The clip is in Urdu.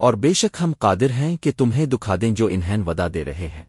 اور بے شک ہم قادر ہیں کہ تمہیں دکھا دیں جو انہیں ودا دے رہے ہیں۔